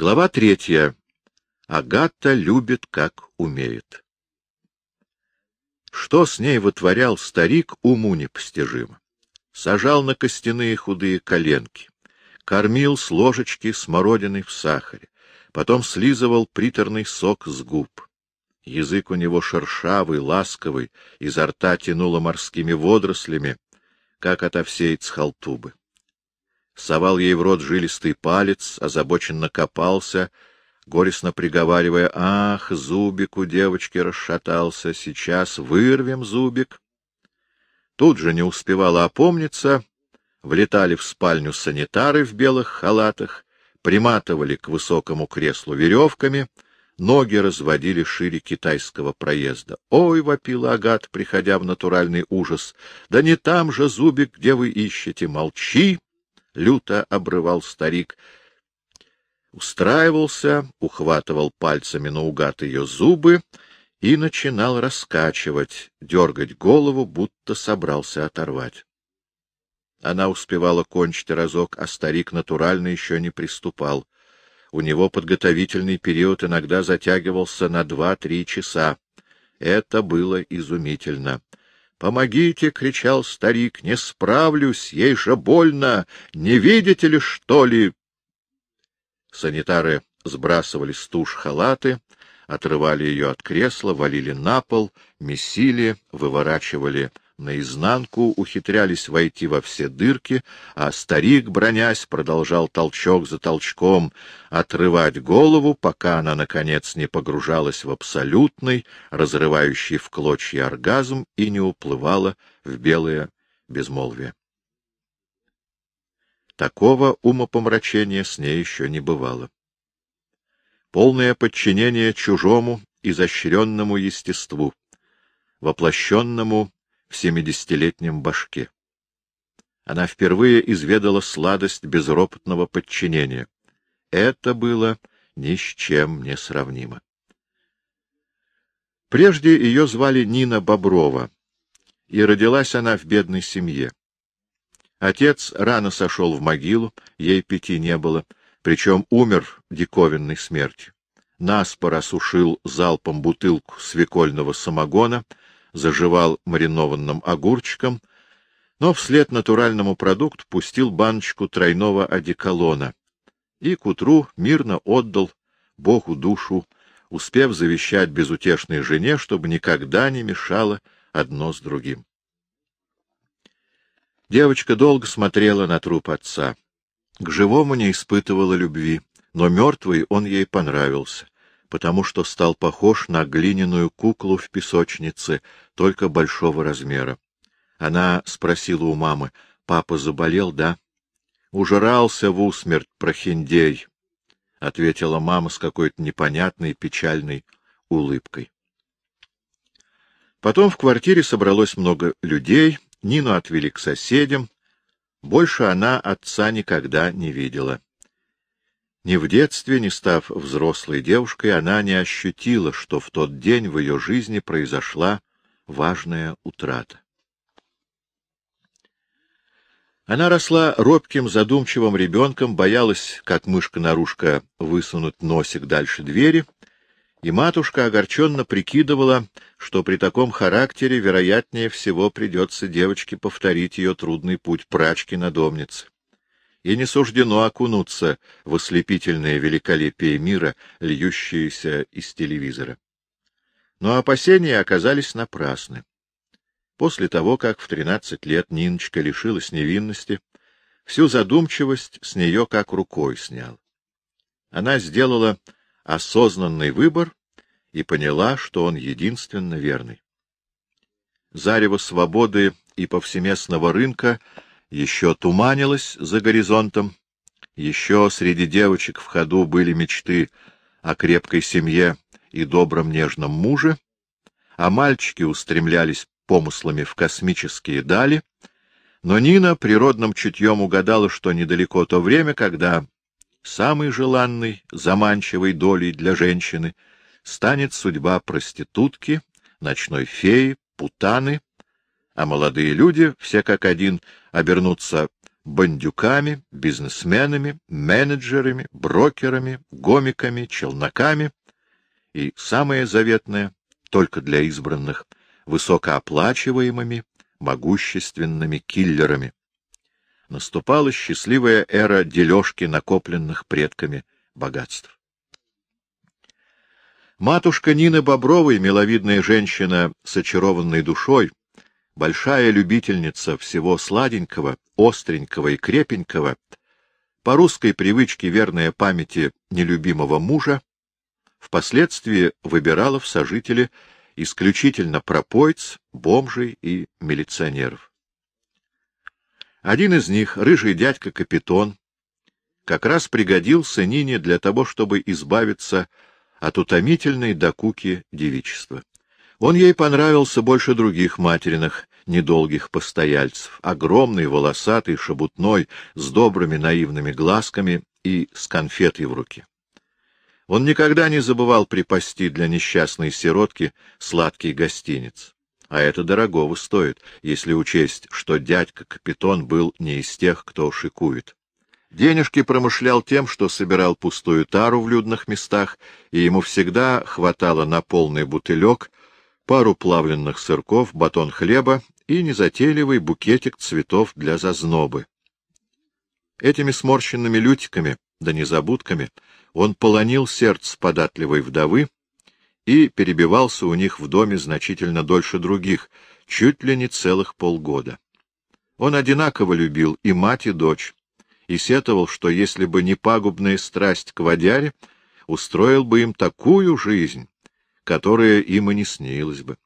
Глава третья. Агата любит, как умеет. Что с ней вытворял старик, уму непостижимо. Сажал на костяные худые коленки, кормил с ложечки смородиной в сахаре, потом слизывал приторный сок с губ. Язык у него шершавый, ласковый, изо рта тянуло морскими водорослями, как от овсей цхалтубы. Совал ей в рот жилистый палец, озабоченно копался, горестно приговаривая, «Ах, зубик у девочки расшатался, сейчас вырвем зубик». Тут же не успевала опомниться, влетали в спальню санитары в белых халатах, приматывали к высокому креслу веревками, ноги разводили шире китайского проезда. «Ой!» — вопил Агат, приходя в натуральный ужас. «Да не там же зубик, где вы ищете! Молчи!» — люто обрывал старик устраивался, ухватывал пальцами наугад ее зубы и начинал раскачивать, дергать голову, будто собрался оторвать. Она успевала кончить разок, а старик натурально еще не приступал. У него подготовительный период иногда затягивался на два-три часа. Это было изумительно. «Помогите!» — кричал старик. «Не справлюсь! Ей же больно! Не видите ли, что ли?» Санитары сбрасывали с туш халаты, отрывали ее от кресла, валили на пол, месили, выворачивали наизнанку, ухитрялись войти во все дырки, а старик, бронясь, продолжал толчок за толчком отрывать голову, пока она, наконец, не погружалась в абсолютный, разрывающий в клочья оргазм и не уплывала в белое безмолвие. Такого умопомрачения с ней еще не бывало. Полное подчинение чужому, изощренному естеству, воплощенному в семидесятилетнем башке. Она впервые изведала сладость безропотного подчинения. Это было ни с чем не сравнимо. Прежде ее звали Нина Боброва, и родилась она в бедной семье. Отец рано сошел в могилу, ей пяти не было, причем умер диковинной смертью. Наспор осушил залпом бутылку свекольного самогона, заживал маринованным огурчиком, но вслед натуральному продукту пустил баночку тройного одеколона и к утру мирно отдал Богу душу, успев завещать безутешной жене, чтобы никогда не мешало одно с другим. Девочка долго смотрела на труп отца. К живому не испытывала любви, но мертвый он ей понравился, потому что стал похож на глиняную куклу в песочнице, только большого размера. Она спросила у мамы, папа заболел, да? Ужрался в усмерть прохиндей, — ответила мама с какой-то непонятной печальной улыбкой. Потом в квартире собралось много людей, Нину отвели к соседям. Больше она отца никогда не видела. Ни в детстве, ни став взрослой девушкой, она не ощутила, что в тот день в ее жизни произошла важная утрата. Она росла робким, задумчивым ребенком, боялась, как мышка-нарушка, высунуть носик дальше двери — и матушка огорченно прикидывала, что при таком характере, вероятнее всего, придется девочке повторить ее трудный путь прачки-надомницы. И не суждено окунуться в ослепительное великолепие мира, льющееся из телевизора. Но опасения оказались напрасны. После того, как в тринадцать лет Ниночка лишилась невинности, всю задумчивость с нее как рукой снял. Она сделала осознанный выбор и поняла, что он единственно верный. Зарево свободы и повсеместного рынка еще туманилось за горизонтом, еще среди девочек в ходу были мечты о крепкой семье и добром нежном муже, а мальчики устремлялись помыслами в космические дали, но Нина природным чутьем угадала, что недалеко то время, когда самой желанной, заманчивой долей для женщины станет судьба проститутки, ночной феи, путаны, а молодые люди, все как один, обернутся бандюками, бизнесменами, менеджерами, брокерами, гомиками, челноками и, самое заветное, только для избранных, высокооплачиваемыми, могущественными киллерами. Наступала счастливая эра дележки накопленных предками богатств. Матушка Нины Бобровой, миловидная женщина с очарованной душой, большая любительница всего сладенького, остренького и крепенького, по русской привычке верная памяти нелюбимого мужа, впоследствии выбирала в сожители исключительно пропойц, бомжей и милиционеров. Один из них, рыжий дядька Капитон, как раз пригодился Нине для того, чтобы избавиться от утомительной докуки девичества. Он ей понравился больше других материных, недолгих постояльцев, огромный, волосатый, шебутной, с добрыми наивными глазками и с конфетой в руке. Он никогда не забывал припасти для несчастной сиротки сладкий гостиниц. А это дорогого стоит, если учесть, что дядька Капитон был не из тех, кто шикует. Денежки промышлял тем, что собирал пустую тару в людных местах, и ему всегда хватало на полный бутылек, пару плавленных сырков, батон хлеба и незатейливый букетик цветов для зазнобы. Этими сморщенными лютиками, да незабудками, он полонил сердце податливой вдовы и перебивался у них в доме значительно дольше других, чуть ли не целых полгода. Он одинаково любил и мать, и дочь, и сетовал, что если бы не пагубная страсть к водяре, устроил бы им такую жизнь, которая им и не снилась бы.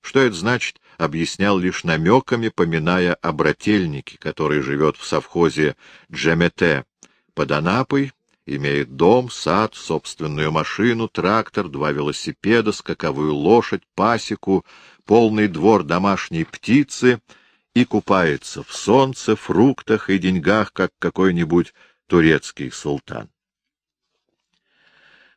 Что это значит, объяснял лишь намеками, поминая о брательнике, который живет в совхозе Джемете под Анапой, имеет дом, сад, собственную машину, трактор, два велосипеда, скаковую лошадь, пасеку, полный двор домашней птицы и купается в солнце, фруктах и деньгах, как какой-нибудь турецкий султан.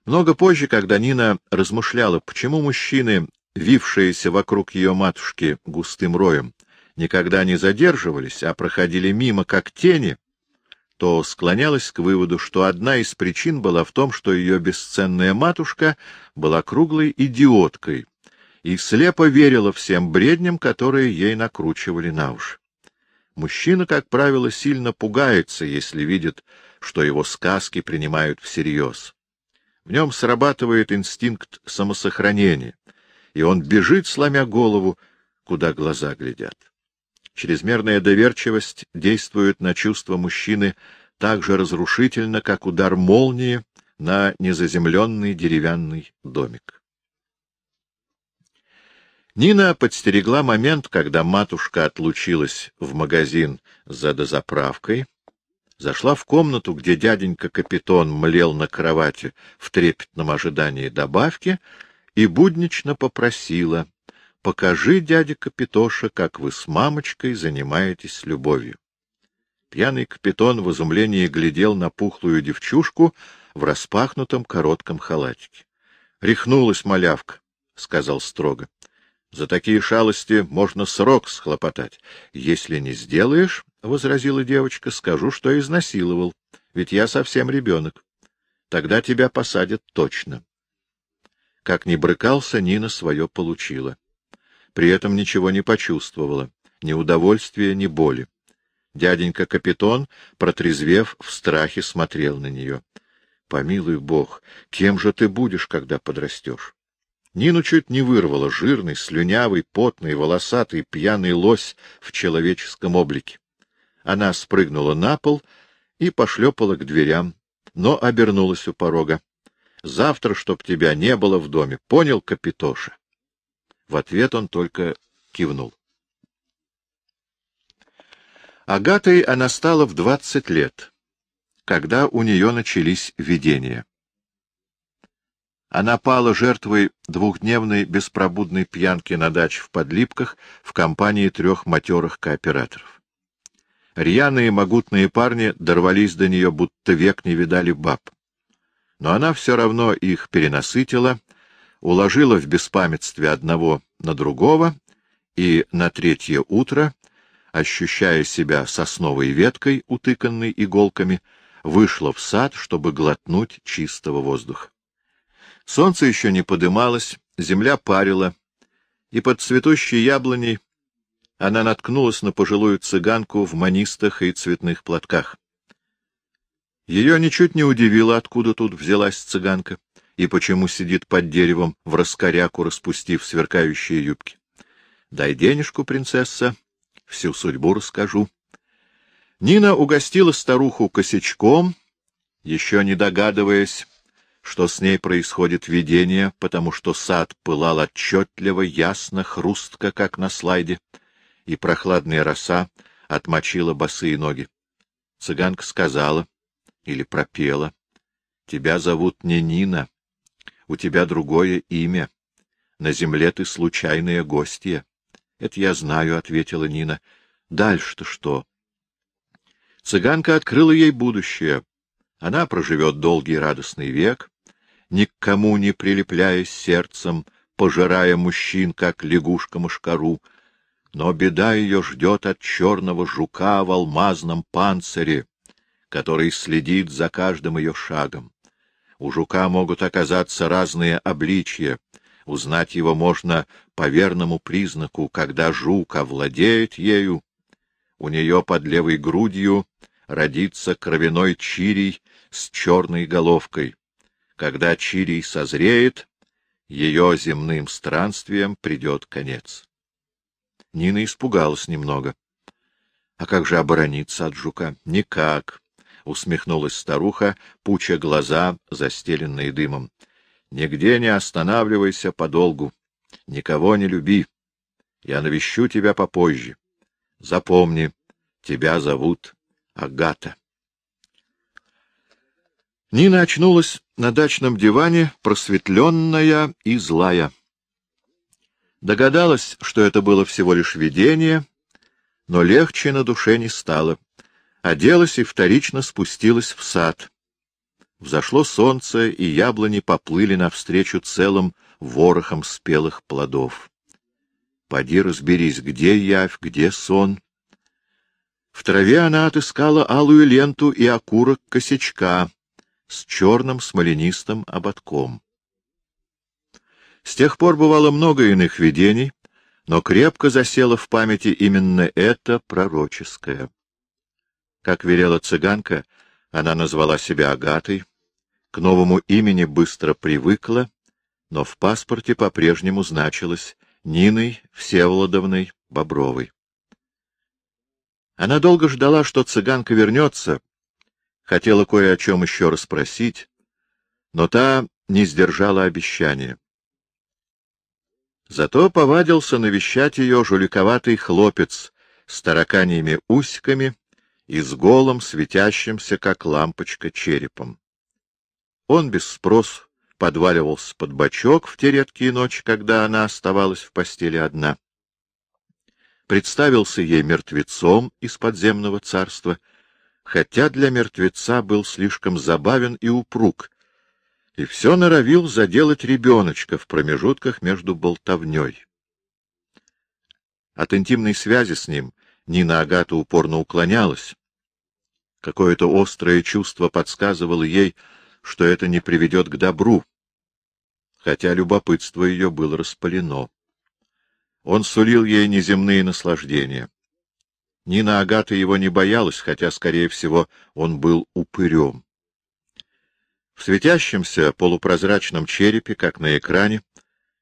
Много позже, когда Нина размышляла, почему мужчины вившиеся вокруг ее матушки густым роем, никогда не задерживались, а проходили мимо, как тени, то склонялась к выводу, что одна из причин была в том, что ее бесценная матушка была круглой идиоткой и слепо верила всем бредням, которые ей накручивали на уши. Мужчина, как правило, сильно пугается, если видит, что его сказки принимают всерьез. В нем срабатывает инстинкт самосохранения, и он бежит, сломя голову, куда глаза глядят. Чрезмерная доверчивость действует на чувства мужчины так же разрушительно, как удар молнии на незаземленный деревянный домик. Нина подстерегла момент, когда матушка отлучилась в магазин за дозаправкой, зашла в комнату, где дяденька Капитон млел на кровати в трепетном ожидании добавки, и буднично попросила — покажи, дядя Капитоша, как вы с мамочкой занимаетесь любовью. Пьяный капитон в изумлении глядел на пухлую девчушку в распахнутом коротком халатике. — Рехнулась малявка, — сказал строго. — За такие шалости можно срок схлопотать. Если не сделаешь, — возразила девочка, — скажу, что изнасиловал, ведь я совсем ребенок. Тогда тебя посадят точно. Как ни брыкался, Нина свое получила при этом ничего не почувствовала, ни удовольствия, ни боли. Дяденька Капитон, протрезвев, в страхе смотрел на нее. — Помилуй бог, кем же ты будешь, когда подрастешь? Нину чуть не вырвало жирный, слюнявый, потный, волосатый, пьяный лось в человеческом облике. Она спрыгнула на пол и пошлепала к дверям, но обернулась у порога. — Завтра, чтоб тебя не было в доме, понял, Капитоша? В ответ он только кивнул. Агатой она стала в двадцать лет, когда у нее начались видения. Она пала жертвой двухдневной беспробудной пьянки на даче в Подлипках в компании трех матерых кооператоров. Рьяные могутные парни дорвались до нее, будто век не видали баб. Но она все равно их перенасытила уложила в беспамятстве одного на другого, и на третье утро ощущая себя сосновой веткой, утыканной иголками, вышла в сад, чтобы глотнуть чистого воздуха. Солнце еще не подымалось, земля парила, и под цветущей яблоней она наткнулась на пожилую цыганку в манистах и цветных платках. Ее ничуть не удивило, откуда тут взялась цыганка и почему сидит под деревом в раскоряку, распустив сверкающие юбки. — Дай денежку, принцесса, всю судьбу расскажу. Нина угостила старуху косячком, еще не догадываясь, что с ней происходит видение, потому что сад пылал отчетливо, ясно, хрустко, как на слайде, и прохладная роса отмочила босые ноги. Цыганка сказала или пропела, — Тебя зовут не Нина, у тебя другое имя. На земле ты случайная гостья. — Это я знаю, — ответила Нина. — Дальше-то что? Цыганка открыла ей будущее. Она проживет долгий радостный век, ни к кому не прилепляясь сердцем, пожирая мужчин, как лягушка-мошкару, но беда ее ждет от черного жука в алмазном панцире, который следит за каждым ее шагом. У жука могут оказаться разные обличья. Узнать его можно по верному признаку, когда жук овладеет ею. У нее под левой грудью родится кровяной чирий с черной головкой. Когда чирий созреет, ее земным странствием придет конец. Нина испугалась немного. А как же оборониться от жука? Никак усмехнулась старуха, пуча глаза, застеленные дымом. — Нигде не останавливайся подолгу, никого не люби. Я навещу тебя попозже. Запомни, тебя зовут Агата. Нина очнулась на дачном диване, просветленная и злая. Догадалась, что это было всего лишь видение, но легче на душе не стало оделась и вторично спустилась в сад. Взошло солнце, и яблони поплыли навстречу целым ворохом спелых плодов. Поди разберись, где явь, где сон. В траве она отыскала алую ленту и окурок косячка с черным смоленистым ободком. С тех пор бывало много иных видений, но крепко засело в памяти именно это пророческое. Как велела цыганка, она назвала себя Агатой, к новому имени быстро привыкла, но в паспорте по-прежнему значилась Ниной Всеволодовной Бобровой. Она долго ждала, что цыганка вернется, хотела кое о чем еще расспросить, но та не сдержала обещания. Зато повадился навещать ее жуликоватый хлопец с тараканьими усиками и с голым, светящимся, как лампочка, черепом. Он без спросу подваливался под бочок в те редкие ночи, когда она оставалась в постели одна. Представился ей мертвецом из подземного царства, хотя для мертвеца был слишком забавен и упруг, и все норовил заделать ребеночка в промежутках между болтовней. От интимной связи с ним Нина Агата упорно уклонялась, Какое-то острое чувство подсказывало ей, что это не приведет к добру, хотя любопытство ее было распалено. Он сулил ей неземные наслаждения. Нина Агата его не боялась, хотя, скорее всего, он был упырем. В светящемся полупрозрачном черепе, как на экране,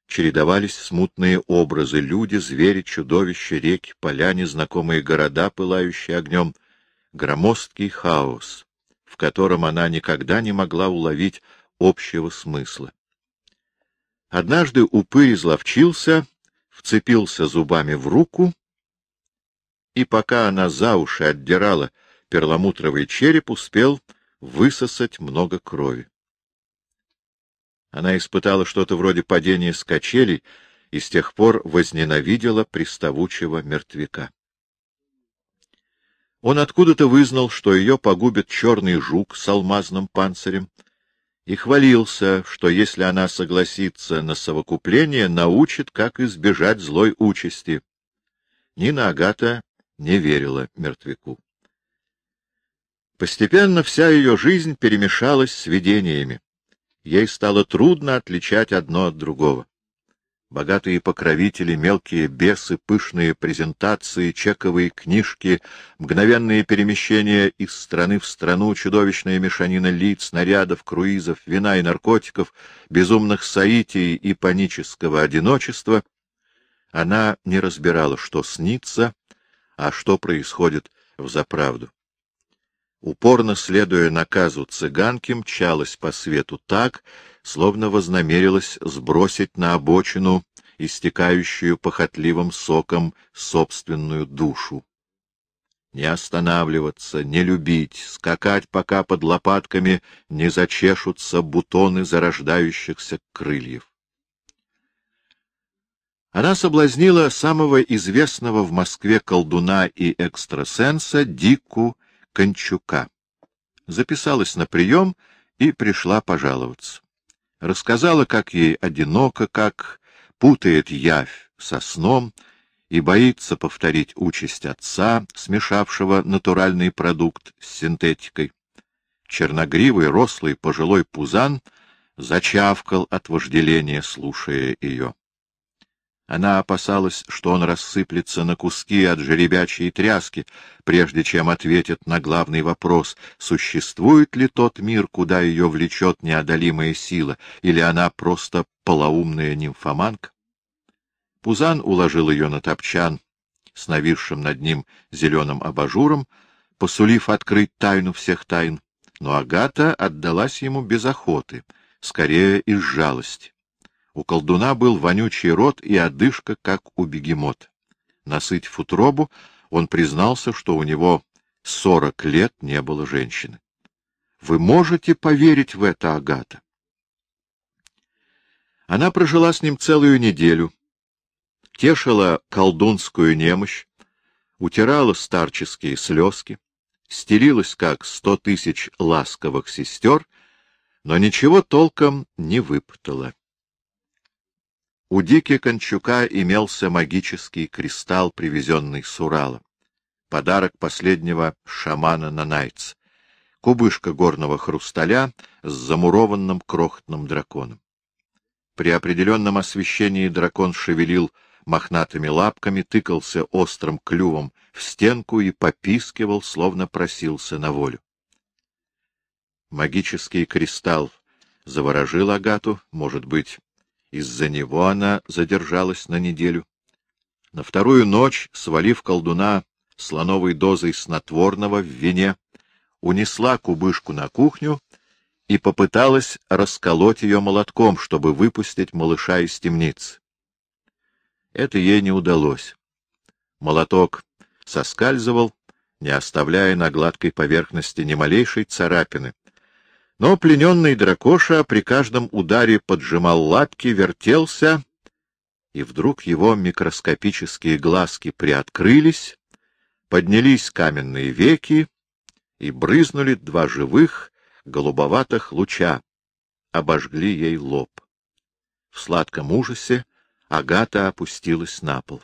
чередовались смутные образы — люди, звери, чудовища, реки, поля, незнакомые города, пылающие огнем — громоздкий хаос, в котором она никогда не могла уловить общего смысла. Однажды упырь изловчился, вцепился зубами в руку, и пока она за уши отдирала перламутровый череп, успел высосать много крови. Она испытала что-то вроде падения с качелей и с тех пор возненавидела приставучего мертвяка. Он откуда-то вызнал, что ее погубит черный жук с алмазным панцирем, и хвалился, что если она согласится на совокупление, научит, как избежать злой участи. Нина Агата не верила мертвяку. Постепенно вся ее жизнь перемешалась с видениями. Ей стало трудно отличать одно от другого. Богатые покровители, мелкие бесы, пышные презентации, чековые книжки, мгновенные перемещения из страны в страну, чудовищная мешанина лиц, нарядов, круизов, вина и наркотиков, безумных соитий и панического одиночества. Она не разбирала, что снится, а что происходит в заправду. Упорно следуя наказу цыганки, мчалась по свету так, словно вознамерилась сбросить на обочину истекающую похотливым соком собственную душу. Не останавливаться, не любить, скакать, пока под лопатками не зачешутся бутоны зарождающихся крыльев. Она соблазнила самого известного в Москве колдуна и экстрасенса Дику Кончука. Записалась на прием и пришла пожаловаться. Рассказала, как ей одиноко, как путает явь со сном и боится повторить участь отца, смешавшего натуральный продукт с синтетикой. Черногривый, рослый, пожилой пузан зачавкал от вожделения, слушая ее. Она опасалась, что он рассыплется на куски от жеребячей тряски, прежде чем ответит на главный вопрос, существует ли тот мир, куда ее влечет неодолимая сила, или она просто полоумная нимфоманка. Пузан уложил ее на топчан с нависшим над ним зеленым абажуром, посулив открыть тайну всех тайн, но Агата отдалась ему без охоты, скорее из жалости. У колдуна был вонючий рот и одышка, как у бегемота. Насытив утробу, он признался, что у него сорок лет не было женщины. Вы можете поверить в это, Агата? Она прожила с ним целую неделю, тешила колдунскую немощь, утирала старческие слезки, стелилась, как сто тысяч ласковых сестер, но ничего толком не выпытала. У Дики Кончука имелся магический кристалл, привезенный с Урала. Подарок последнего шамана Нанайца. Кубышка горного хрусталя с замурованным крохотным драконом. При определенном освещении дракон шевелил мохнатыми лапками, тыкался острым клювом в стенку и попискивал, словно просился на волю. Магический кристалл заворожил Агату, может быть, из-за него она задержалась на неделю. На вторую ночь, свалив колдуна слоновой дозой снотворного в вине, унесла кубышку на кухню и попыталась расколоть ее молотком, чтобы выпустить малыша из темницы. Это ей не удалось. Молоток соскальзывал, не оставляя на гладкой поверхности ни малейшей царапины, но плененный дракоша при каждом ударе поджимал лапки, вертелся, и вдруг его микроскопические глазки приоткрылись, поднялись каменные веки и брызнули два живых голубоватых луча, обожгли ей лоб. В сладком ужасе Агата опустилась на пол.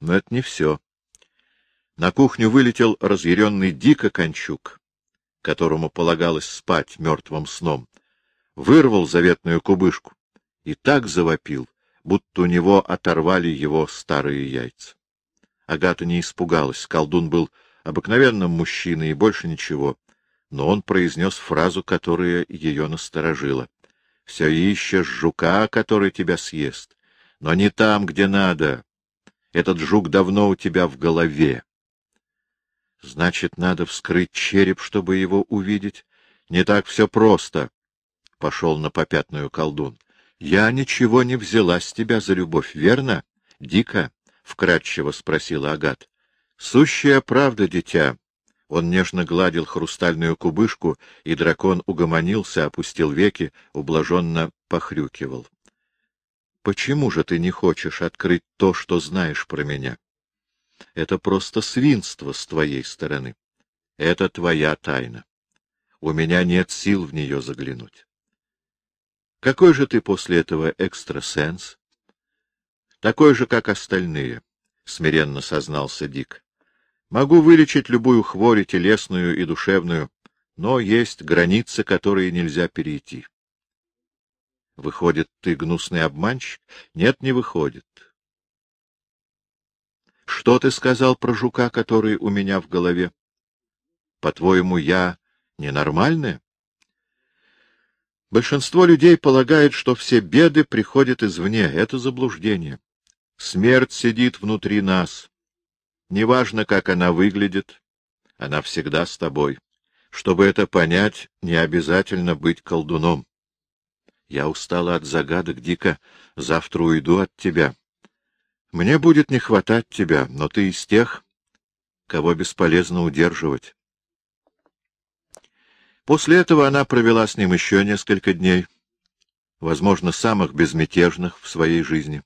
Но это не все. На кухню вылетел разъяренный дико кончук которому полагалось спать мертвым сном, вырвал заветную кубышку и так завопил, будто у него оторвали его старые яйца. Агата не испугалась, колдун был обыкновенным мужчиной и больше ничего, но он произнес фразу, которая ее насторожила. — Все ищешь жука, который тебя съест, но не там, где надо. Этот жук давно у тебя в голове. Значит, надо вскрыть череп, чтобы его увидеть? Не так все просто, — пошел на попятную колдун. Я ничего не взяла с тебя за любовь, верно? Дико, — вкратчиво спросила Агат. Сущая правда, дитя. Он нежно гладил хрустальную кубышку, и дракон угомонился, опустил веки, ублаженно похрюкивал. — Почему же ты не хочешь открыть то, что знаешь про меня? Это просто свинство с твоей стороны. Это твоя тайна. У меня нет сил в нее заглянуть. Какой же ты после этого экстрасенс? Такой же, как остальные. — смиренно сознался Дик. — Могу вылечить любую хворь, телесную и душевную, но есть границы, которые нельзя перейти. — Выходит, ты гнусный обманщик? — Нет, не выходит. — Что ты сказал про жука, который у меня в голове? По-твоему, я ненормальная? Большинство людей полагает, что все беды приходят извне. Это заблуждение. Смерть сидит внутри нас. Неважно, как она выглядит, она всегда с тобой. Чтобы это понять, не обязательно быть колдуном. Я устала от загадок, Дика. Завтра уйду от тебя. Мне будет не хватать тебя, но ты из тех, кого бесполезно удерживать. После этого она провела с ним еще несколько дней, возможно, самых безмятежных в своей жизни.